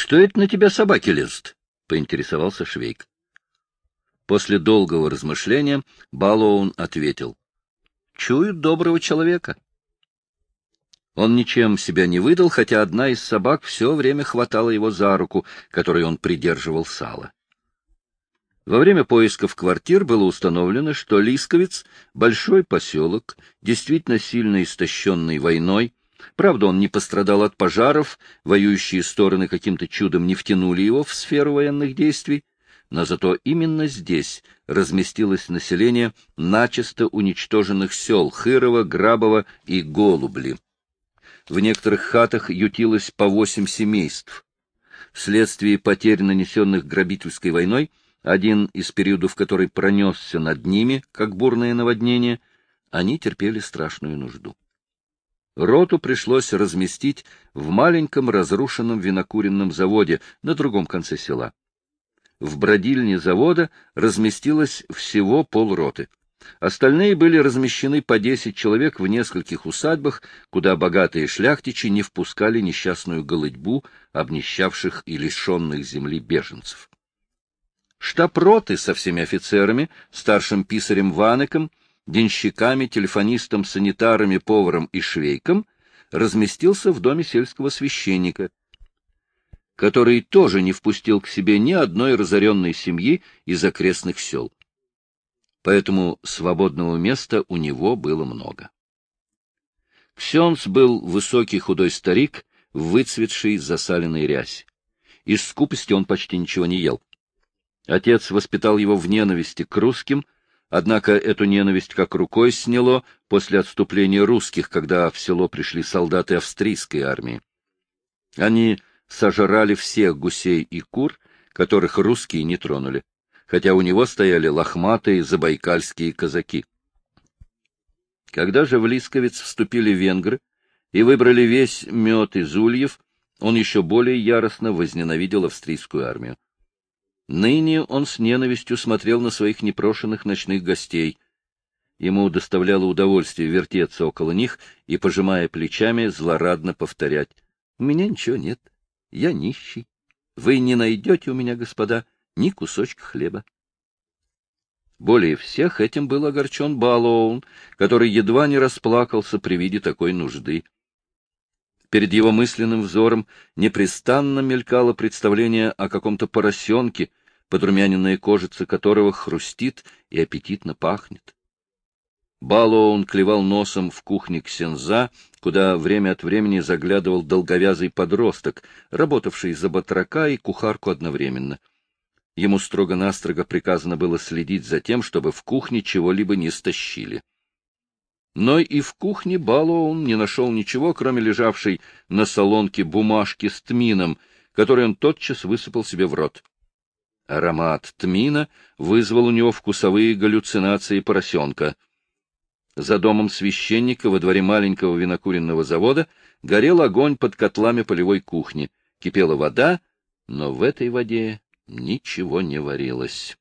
Что это на тебя собаки лезут? — поинтересовался Швейк. После долгого размышления Балоун ответил. — Чуют доброго человека. Он ничем себя не выдал, хотя одна из собак все время хватала его за руку, которой он придерживал сало. Во время поисков квартир было установлено, что Лисковец — большой поселок, действительно сильно истощенный войной. Правда, он не пострадал от пожаров, воюющие стороны каким-то чудом не втянули его в сферу военных действий, но зато именно здесь разместилось население начисто уничтоженных сел Хырова, Грабова и Голубли. В некоторых хатах ютилось по восемь семейств. Вследствие потерь, нанесенных грабительской войной, один из периодов, который пронесся над ними, как бурное наводнение, они терпели страшную нужду. Роту пришлось разместить в маленьком разрушенном винокуренном заводе на другом конце села. В бродильне завода разместилось всего полроты. Остальные были размещены по десять человек в нескольких усадьбах, куда богатые шляхтичи не впускали несчастную голодьбу обнищавших и лишенных земли беженцев. Штаб роты со всеми офицерами, старшим писарем Ванеком, денщиками, телефонистом, санитарами, поваром и швейком разместился в доме сельского священника, который тоже не впустил к себе ни одной разоренной семьи из окрестных сел. Поэтому свободного места у него было много. Ксенц был высокий худой старик, выцветший засаленной рясь. Из скупости он почти ничего не ел. Отец воспитал его в ненависти к русским, однако эту ненависть как рукой сняло после отступления русских, когда в село пришли солдаты австрийской армии. Они сожрали всех гусей и кур, которых русские не тронули, хотя у него стояли лохматые забайкальские казаки. Когда же в Лисковец вступили венгры и выбрали весь мед из ульев, он еще более яростно возненавидел австрийскую армию. Ныне он с ненавистью смотрел на своих непрошенных ночных гостей. Ему доставляло удовольствие вертеться около них и, пожимая плечами, злорадно повторять. — У меня ничего нет. Я нищий. Вы не найдете у меня, господа, ни кусочка хлеба. Более всех этим был огорчен Балоун, который едва не расплакался при виде такой нужды. Перед его мысленным взором непрестанно мелькало представление о каком-то поросенке, подрумяненная кожица которого хрустит и аппетитно пахнет. Балоун клевал носом в кухне Ксенза, куда время от времени заглядывал долговязый подросток, работавший за батрака и кухарку одновременно. Ему строго-настрого приказано было следить за тем, чтобы в кухне чего-либо не стащили. Но и в кухне Балоун не нашел ничего, кроме лежавшей на солонке бумажки с тмином, который он тотчас высыпал себе в рот. Аромат тмина вызвал у него вкусовые галлюцинации поросенка. За домом священника во дворе маленького винокуренного завода горел огонь под котлами полевой кухни, кипела вода, но в этой воде ничего не варилось.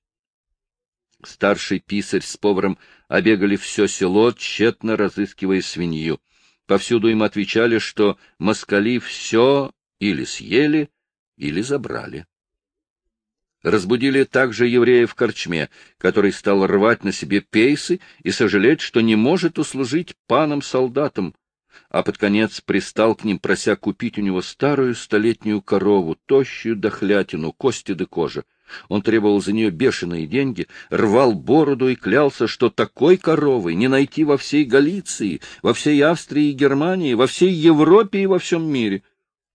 Старший писарь с поваром обегали все село, тщетно разыскивая свинью. Повсюду им отвечали, что москали все или съели, или забрали. Разбудили также еврея в корчме, который стал рвать на себе пейсы и сожалеть, что не может услужить панам-солдатам, а под конец пристал к ним, прося купить у него старую столетнюю корову, тощую дохлятину, кости да кожа. Он требовал за нее бешеные деньги, рвал бороду и клялся, что такой коровы не найти во всей Галиции, во всей Австрии и Германии, во всей Европе и во всем мире.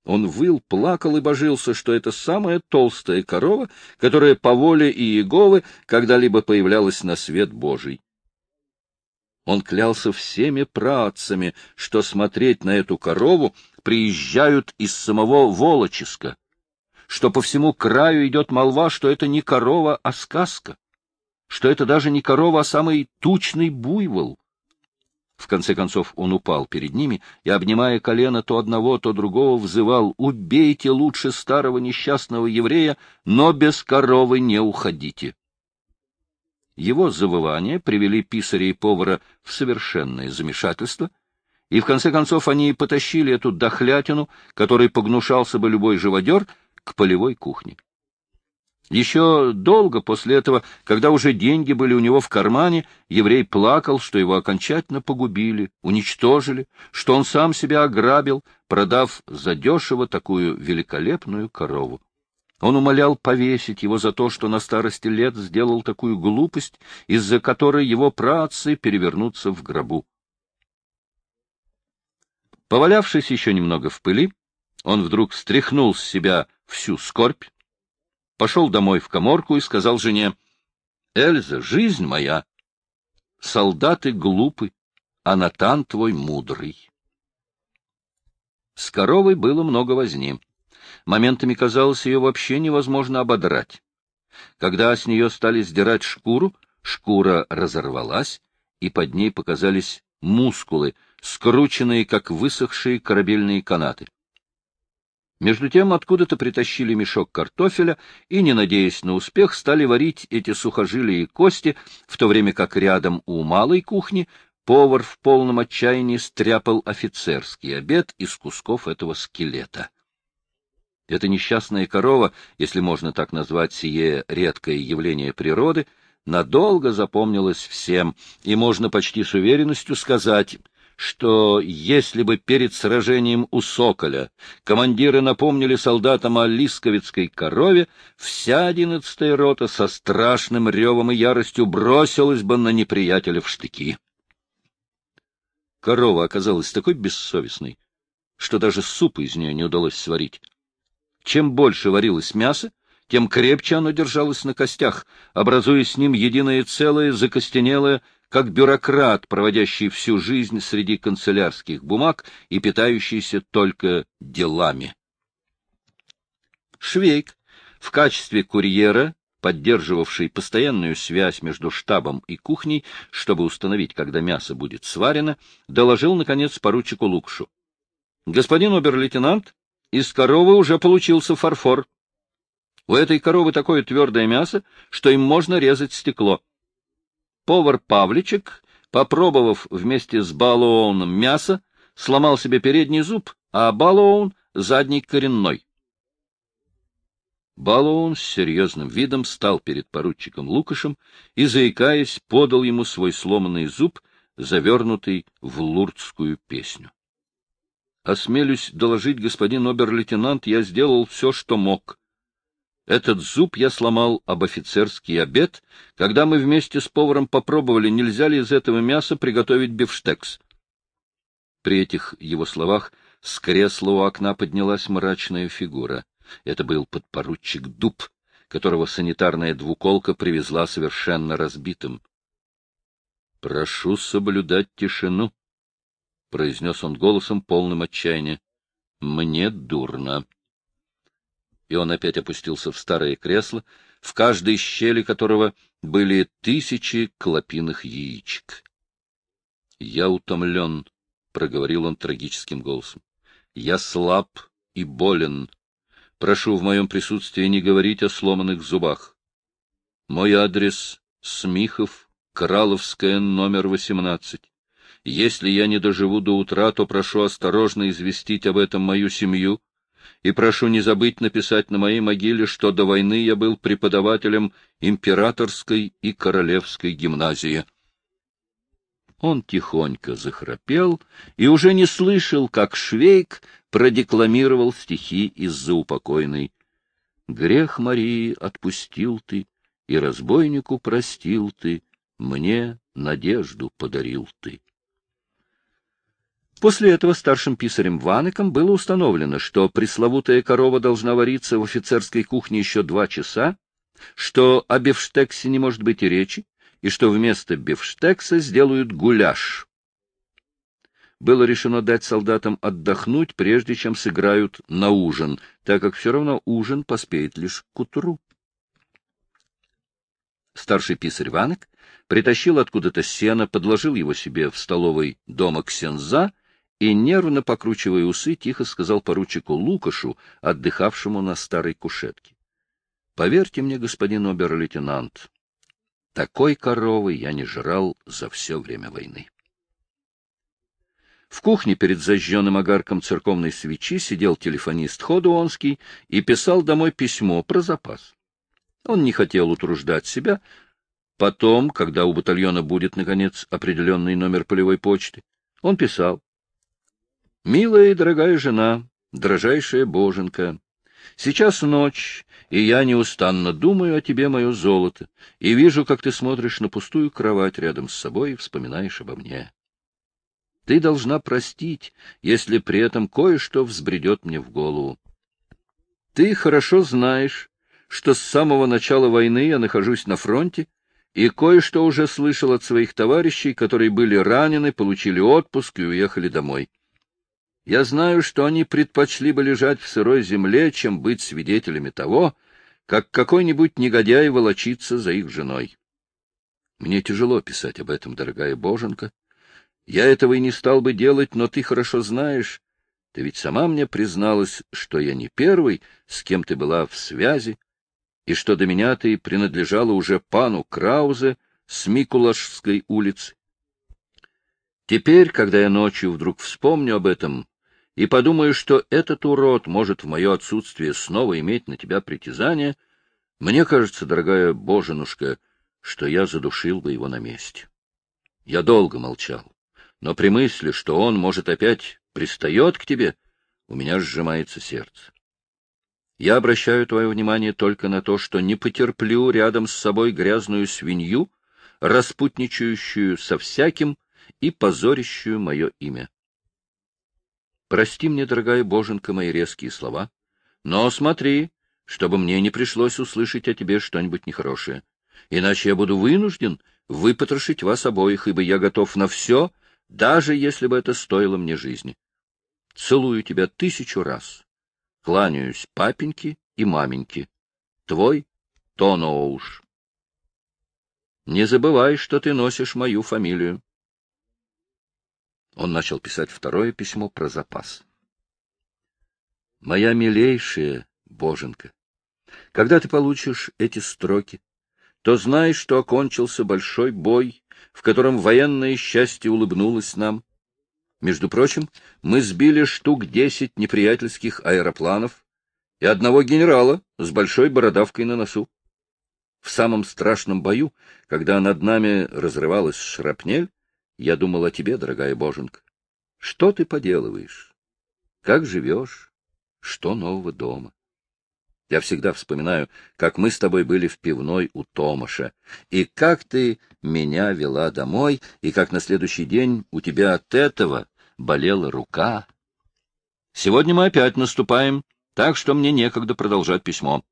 Он выл, плакал и божился, что это самая толстая корова, которая по воле Иеговы когда-либо появлялась на свет Божий. Он клялся всеми праотцами, что смотреть на эту корову приезжают из самого Волоческа, что по всему краю идет молва, что это не корова, а сказка, что это даже не корова, а самый тучный буйвол. В конце концов он упал перед ними и, обнимая колено то одного, то другого, взывал «Убейте лучше старого несчастного еврея, но без коровы не уходите». Его завывания привели писаря и повара в совершенное замешательство, и в конце концов они потащили эту дохлятину, которой погнушался бы любой живодер, к полевой кухне. Еще долго после этого, когда уже деньги были у него в кармане, еврей плакал, что его окончательно погубили, уничтожили, что он сам себя ограбил, продав задешево такую великолепную корову. Он умолял повесить его за то, что на старости лет сделал такую глупость, из-за которой его праотцы перевернутся в гробу. Повалявшись еще немного в пыли, он вдруг стряхнул с себя всю скорбь, пошел домой в коморку и сказал жене, — Эльза, жизнь моя, солдаты глупы, а Натан твой мудрый. С коровой было много возни. Моментами казалось, ее вообще невозможно ободрать. Когда с нее стали сдирать шкуру, шкура разорвалась, и под ней показались мускулы, скрученные, как высохшие корабельные канаты. Между тем откуда-то притащили мешок картофеля и, не надеясь на успех, стали варить эти сухожилия и кости, в то время как рядом у малой кухни повар в полном отчаянии стряпал офицерский обед из кусков этого скелета. Эта несчастная корова, если можно так назвать сие редкое явление природы, надолго запомнилась всем, и можно почти с уверенностью сказать — что если бы перед сражением у Соколя командиры напомнили солдатам о лисковицкой корове, вся одиннадцатая рота со страшным ревом и яростью бросилась бы на неприятеля в штыки. Корова оказалась такой бессовестной, что даже суп из нее не удалось сварить. Чем больше варилось мясо, тем крепче оно держалось на костях, образуя с ним единое целое, закостенелое, как бюрократ, проводящий всю жизнь среди канцелярских бумаг и питающийся только делами. Швейк в качестве курьера, поддерживавший постоянную связь между штабом и кухней, чтобы установить, когда мясо будет сварено, доложил, наконец, поручику Лукшу. — Господин обер-лейтенант, из коровы уже получился фарфор. У этой коровы такое твердое мясо, что им можно резать стекло. Повар Павличек, попробовав вместе с Балоуном мясо, сломал себе передний зуб, а Балоун — задний коренной. Балоун с серьезным видом стал перед поручиком Лукашем и, заикаясь, подал ему свой сломанный зуб, завернутый в лурдскую песню. Осмелюсь доложить, господин обер-лейтенант, я сделал все, что мог. Этот зуб я сломал об офицерский обед, когда мы вместе с поваром попробовали, нельзя ли из этого мяса приготовить бифштекс. При этих его словах с кресла у окна поднялась мрачная фигура. Это был подпоручик Дуб, которого санитарная двуколка привезла совершенно разбитым. — Прошу соблюдать тишину, — произнес он голосом, полным отчаяния. — Мне дурно и он опять опустился в старое кресло, в каждой щели которого были тысячи клопиных яичек. — Я утомлен, — проговорил он трагическим голосом. — Я слаб и болен. Прошу в моем присутствии не говорить о сломанных зубах. Мой адрес — Смихов, Краловская, номер 18. Если я не доживу до утра, то прошу осторожно известить об этом мою семью и прошу не забыть написать на моей могиле, что до войны я был преподавателем императорской и королевской гимназии. Он тихонько захрапел и уже не слышал, как Швейк продекламировал стихи из-за упокойной. «Грех Марии отпустил ты, и разбойнику простил ты, мне надежду подарил ты». После этого старшим писарем Ванеком было установлено, что пресловутая корова должна вариться в офицерской кухне еще два часа, что о бифштексе не может быть и речи, и что вместо бифштекса сделают гуляш. Было решено дать солдатам отдохнуть, прежде чем сыграют на ужин, так как все равно ужин поспеет лишь к утру. Старший писарь Ванек притащил откуда-то сено, подложил его себе в столовой дома Ксенза и, нервно покручивая усы, тихо сказал поручику Лукашу, отдыхавшему на старой кушетке. — Поверьте мне, господин обер-лейтенант, такой коровы я не жрал за все время войны. В кухне перед зажженным огарком церковной свечи сидел телефонист Ходуонский и писал домой письмо про запас. Он не хотел утруждать себя. Потом, когда у батальона будет, наконец, определенный номер полевой почты, он писал. «Милая и дорогая жена, дрожайшая боженка, сейчас ночь, и я неустанно думаю о тебе, мое золото, и вижу, как ты смотришь на пустую кровать рядом с собой и вспоминаешь обо мне. Ты должна простить, если при этом кое-что взбредет мне в голову. Ты хорошо знаешь, что с самого начала войны я нахожусь на фронте, и кое-что уже слышал от своих товарищей, которые были ранены, получили отпуск и уехали домой. Я знаю, что они предпочли бы лежать в сырой земле, чем быть свидетелями того, как какой-нибудь негодяй волочится за их женой. Мне тяжело писать об этом, дорогая боженка, я этого и не стал бы делать, но ты хорошо знаешь, ты ведь сама мне призналась, что я не первый, с кем ты была в связи, и что до меня ты принадлежала уже пану Краузе с Микулашской улицы. Теперь, когда я ночью вдруг вспомню об этом и подумаю, что этот урод может в мое отсутствие снова иметь на тебя притязание, мне кажется, дорогая боженушка, что я задушил бы его на месте. Я долго молчал но при мысли, что он, может, опять пристает к тебе, у меня сжимается сердце. Я обращаю твое внимание только на то, что не потерплю рядом с собой грязную свинью, распутничающую со всяким и позорящую мое имя. Прости мне, дорогая боженка, мои резкие слова, но смотри, чтобы мне не пришлось услышать о тебе что-нибудь нехорошее, иначе я буду вынужден выпотрошить вас обоих, ибо я готов на все, даже если бы это стоило мне жизни. Целую тебя тысячу раз. Кланяюсь папеньке и маменьке. Твой Тоноуш. Не забывай, что ты носишь мою фамилию. Он начал писать второе письмо про запас. Моя милейшая боженка, когда ты получишь эти строки, то знай, что окончился большой бой, в котором военное счастье улыбнулось нам. Между прочим, мы сбили штук десять неприятельских аэропланов и одного генерала с большой бородавкой на носу. В самом страшном бою, когда над нами разрывалась шрапнель, я думал о тебе, дорогая боженка. Что ты поделываешь? Как живешь? Что нового дома? Я всегда вспоминаю, как мы с тобой были в пивной у Томаша, и как ты меня вела домой, и как на следующий день у тебя от этого болела рука. Сегодня мы опять наступаем, так что мне некогда продолжать письмо.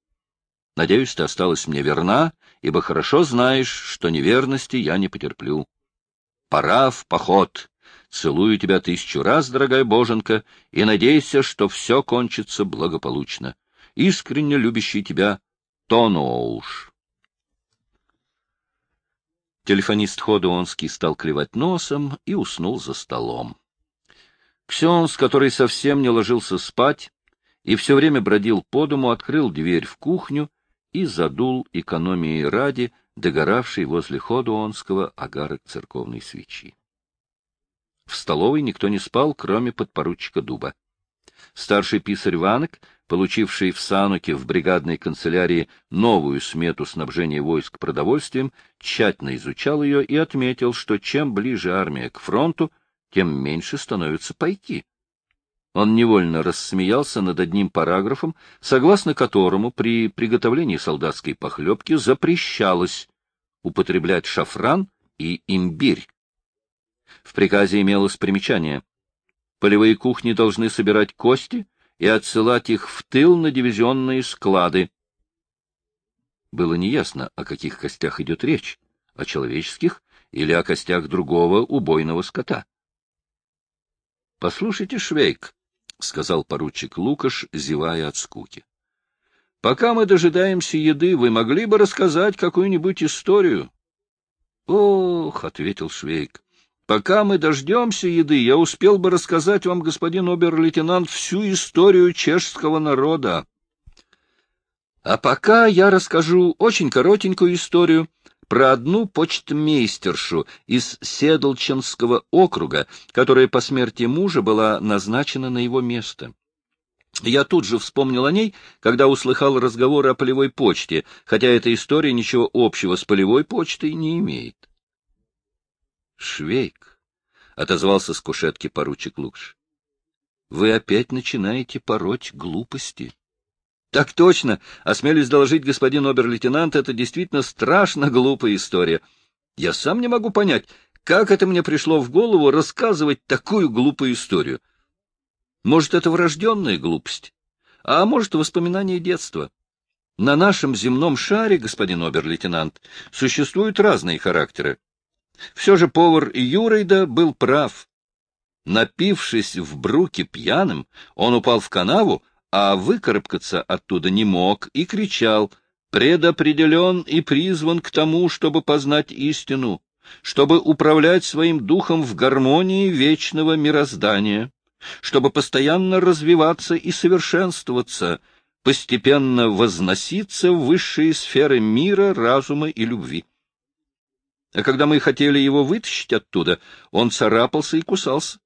Надеюсь, ты осталась мне верна, ибо хорошо знаешь, что неверности я не потерплю. Пора в поход. Целую тебя тысячу раз, дорогая боженка, и надейся, что все кончится благополучно искренне любящий тебя Тоноуш. Телефонист Ходуонский стал клевать носом и уснул за столом. Ксенс, который совсем не ложился спать и все время бродил по дому, открыл дверь в кухню и задул экономией ради догоравший возле Ходуонского агарок церковной свечи. В столовой никто не спал, кроме подпоручика Дуба. Старший писарь Ванок получивший в Сануке в бригадной канцелярии новую смету снабжения войск продовольствием, тщательно изучал ее и отметил, что чем ближе армия к фронту, тем меньше становится пайки. Он невольно рассмеялся над одним параграфом, согласно которому при приготовлении солдатской похлебки запрещалось употреблять шафран и имбирь. В приказе имелось примечание. Полевые кухни должны собирать кости, и отсылать их в тыл на дивизионные склады. Было неясно, о каких костях идет речь, о человеческих или о костях другого убойного скота. — Послушайте, Швейк, — сказал поручик Лукаш, зевая от скуки. — Пока мы дожидаемся еды, вы могли бы рассказать какую-нибудь историю? — Ох, — ответил Швейк, Пока мы дождемся еды, я успел бы рассказать вам, господин обер-лейтенант, всю историю чешского народа. А пока я расскажу очень коротенькую историю про одну почтмейстершу из Седлченского округа, которая по смерти мужа была назначена на его место. Я тут же вспомнил о ней, когда услыхал разговоры о полевой почте, хотя эта история ничего общего с полевой почтой не имеет. — Швейк, — отозвался с кушетки поручик Лукш, — вы опять начинаете пороть глупости. — Так точно. Осмелюсь доложить, господин обер-лейтенант, это действительно страшно глупая история. Я сам не могу понять, как это мне пришло в голову рассказывать такую глупую историю. — может, это врожденная глупость, а может, воспоминание детства. На нашем земном шаре, господин обер-лейтенант, существуют разные характеры. Все же повар Юрейда был прав. Напившись в бруке пьяным, он упал в канаву, а выкарабкаться оттуда не мог и кричал «Предопределен и призван к тому, чтобы познать истину, чтобы управлять своим духом в гармонии вечного мироздания» чтобы постоянно развиваться и совершенствоваться, постепенно возноситься в высшие сферы мира, разума и любви. А когда мы хотели его вытащить оттуда, он царапался и кусался.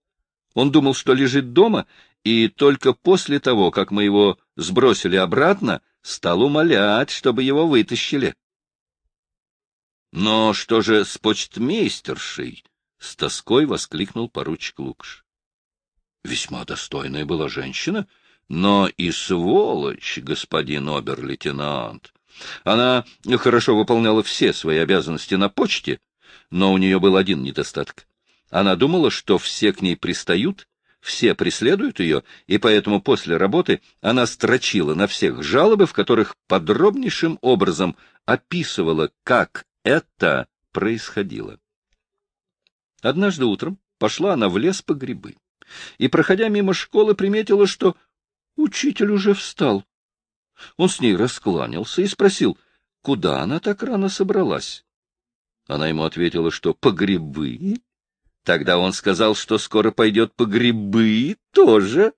Он думал, что лежит дома, и только после того, как мы его сбросили обратно, стал умолять, чтобы его вытащили. Но что же с почтмейстершей? — с тоской воскликнул поручик Лукш. Весьма достойная была женщина, но и сволочь, господин обер-лейтенант. Она хорошо выполняла все свои обязанности на почте, но у нее был один недостаток. Она думала, что все к ней пристают, все преследуют ее, и поэтому после работы она строчила на всех жалобы, в которых подробнейшим образом описывала, как это происходило. Однажды утром пошла она в лес по грибы и, проходя мимо школы, приметила, что учитель уже встал. Он с ней раскланялся и спросил, куда она так рано собралась. Она ему ответила, что по грибы. Тогда он сказал, что скоро пойдет по грибы тоже.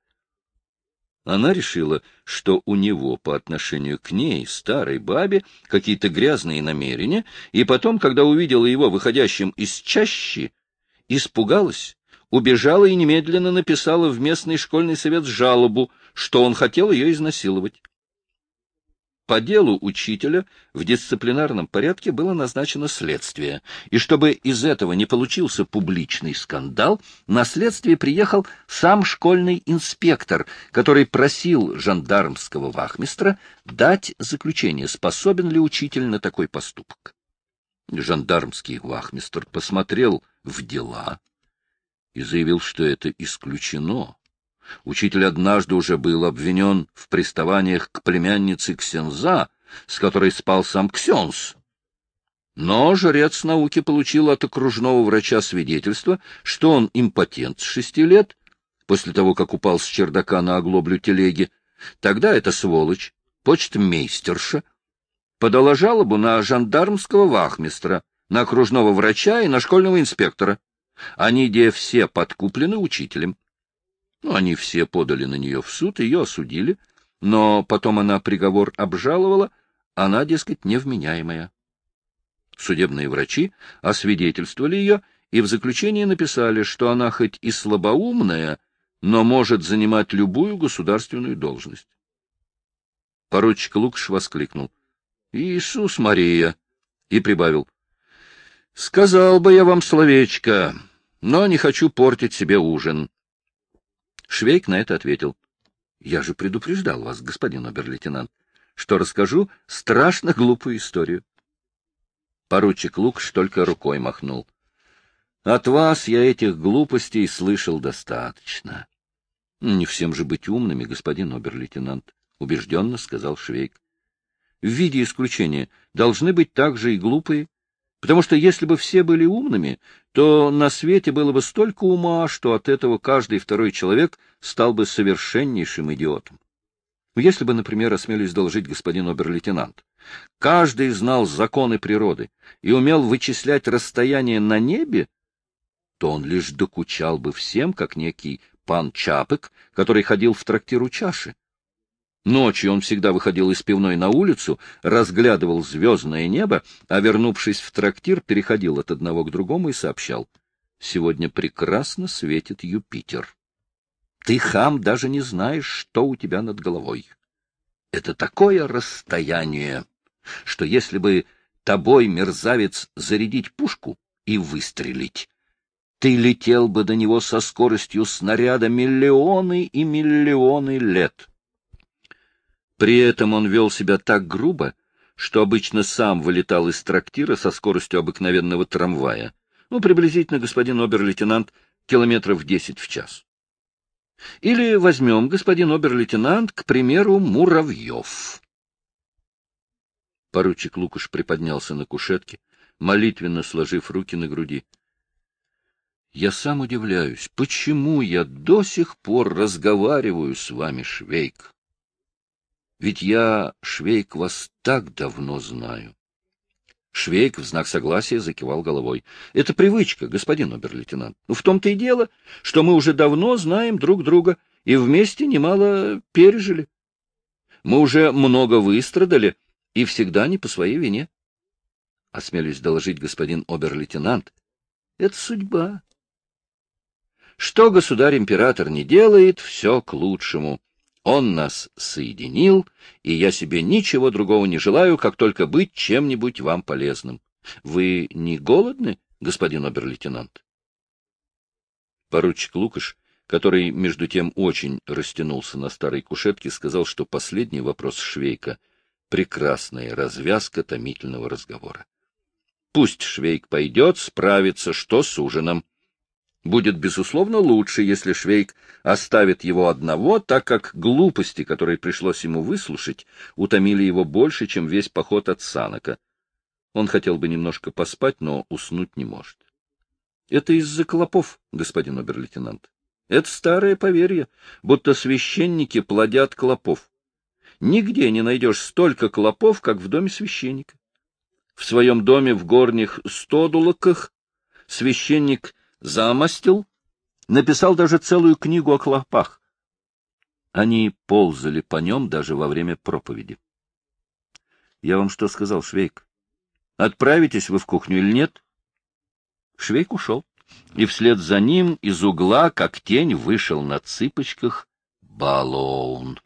Она решила, что у него по отношению к ней, старой бабе, какие-то грязные намерения, и потом, когда увидела его выходящим из чащи, испугалась убежала и немедленно написала в местный школьный совет жалобу, что он хотел ее изнасиловать. По делу учителя в дисциплинарном порядке было назначено следствие, и чтобы из этого не получился публичный скандал, на следствие приехал сам школьный инспектор, который просил жандармского вахмистра дать заключение, способен ли учитель на такой поступок. Жандармский вахмистр посмотрел в дела, и заявил, что это исключено. Учитель однажды уже был обвинен в приставаниях к племяннице Ксенза, с которой спал сам Ксенс. Но жрец науки получил от окружного врача свидетельство, что он импотент с шести лет, после того, как упал с чердака на оглоблю телеги. Тогда эта сволочь, почтмейстерша, подала жалобу на жандармского вахмистра, на окружного врача и на школьного инспектора. Они где все подкуплены учителем. Ну, они все подали на нее в суд, ее осудили, но потом она приговор обжаловала, она, дескать, невменяемая. Судебные врачи освидетельствовали ее и в заключении написали, что она хоть и слабоумная, но может занимать любую государственную должность. Поручик Лукш воскликнул. — Иисус Мария! — и прибавил. — Сказал бы я вам словечко, но не хочу портить себе ужин. Швейк на это ответил. — Я же предупреждал вас, господин обер-лейтенант, что расскажу страшно глупую историю. Поручик Лукш только рукой махнул. — От вас я этих глупостей слышал достаточно. — Не всем же быть умными, господин обер-лейтенант, — убежденно сказал Швейк. — В виде исключения должны быть также и глупые, Потому что если бы все были умными, то на свете было бы столько ума, что от этого каждый второй человек стал бы совершеннейшим идиотом. Если бы, например, осмелюсь доложить господин обер-лейтенант, каждый знал законы природы и умел вычислять расстояние на небе, то он лишь докучал бы всем, как некий пан Чапек, который ходил в трактиру чаши. Ночью он всегда выходил из пивной на улицу, разглядывал звездное небо, а, вернувшись в трактир, переходил от одного к другому и сообщал. «Сегодня прекрасно светит Юпитер. Ты, хам, даже не знаешь, что у тебя над головой. Это такое расстояние, что если бы тобой, мерзавец, зарядить пушку и выстрелить, ты летел бы до него со скоростью снаряда миллионы и миллионы лет». При этом он вел себя так грубо, что обычно сам вылетал из трактира со скоростью обыкновенного трамвая. Ну, приблизительно, господин обер-лейтенант, километров десять в час. Или возьмем, господин обер-лейтенант, к примеру, Муравьев. Поручик Лукаш приподнялся на кушетке, молитвенно сложив руки на груди. Я сам удивляюсь, почему я до сих пор разговариваю с вами, Швейк. Ведь я, Швейк, вас так давно знаю. Швейк в знак согласия закивал головой. — Это привычка, господин обер-лейтенант. Ну, в том-то и дело, что мы уже давно знаем друг друга и вместе немало пережили. Мы уже много выстрадали, и всегда не по своей вине. Осмелюсь доложить, господин обер-лейтенант, это судьба. Что государь-император не делает, все к лучшему. Он нас соединил, и я себе ничего другого не желаю, как только быть чем-нибудь вам полезным. Вы не голодны, господин обер-лейтенант? Поручик Лукаш, который, между тем, очень растянулся на старой кушетке, сказал, что последний вопрос Швейка — прекрасная развязка томительного разговора. Пусть Швейк пойдет, справится, что с ужином. Будет, безусловно, лучше, если Швейк оставит его одного, так как глупости, которые пришлось ему выслушать, утомили его больше, чем весь поход от Санака. Он хотел бы немножко поспать, но уснуть не может. Это из-за клопов, господин обер-лейтенант. Это старое поверье, будто священники плодят клопов. Нигде не найдешь столько клопов, как в доме священника. В своем доме в горних стодулоках священник замостил, написал даже целую книгу о клопах. Они ползали по нем даже во время проповеди. Я вам что сказал, Швейк? Отправитесь вы в кухню или нет? Швейк ушел, и вслед за ним из угла, как тень, вышел на цыпочках Балоун.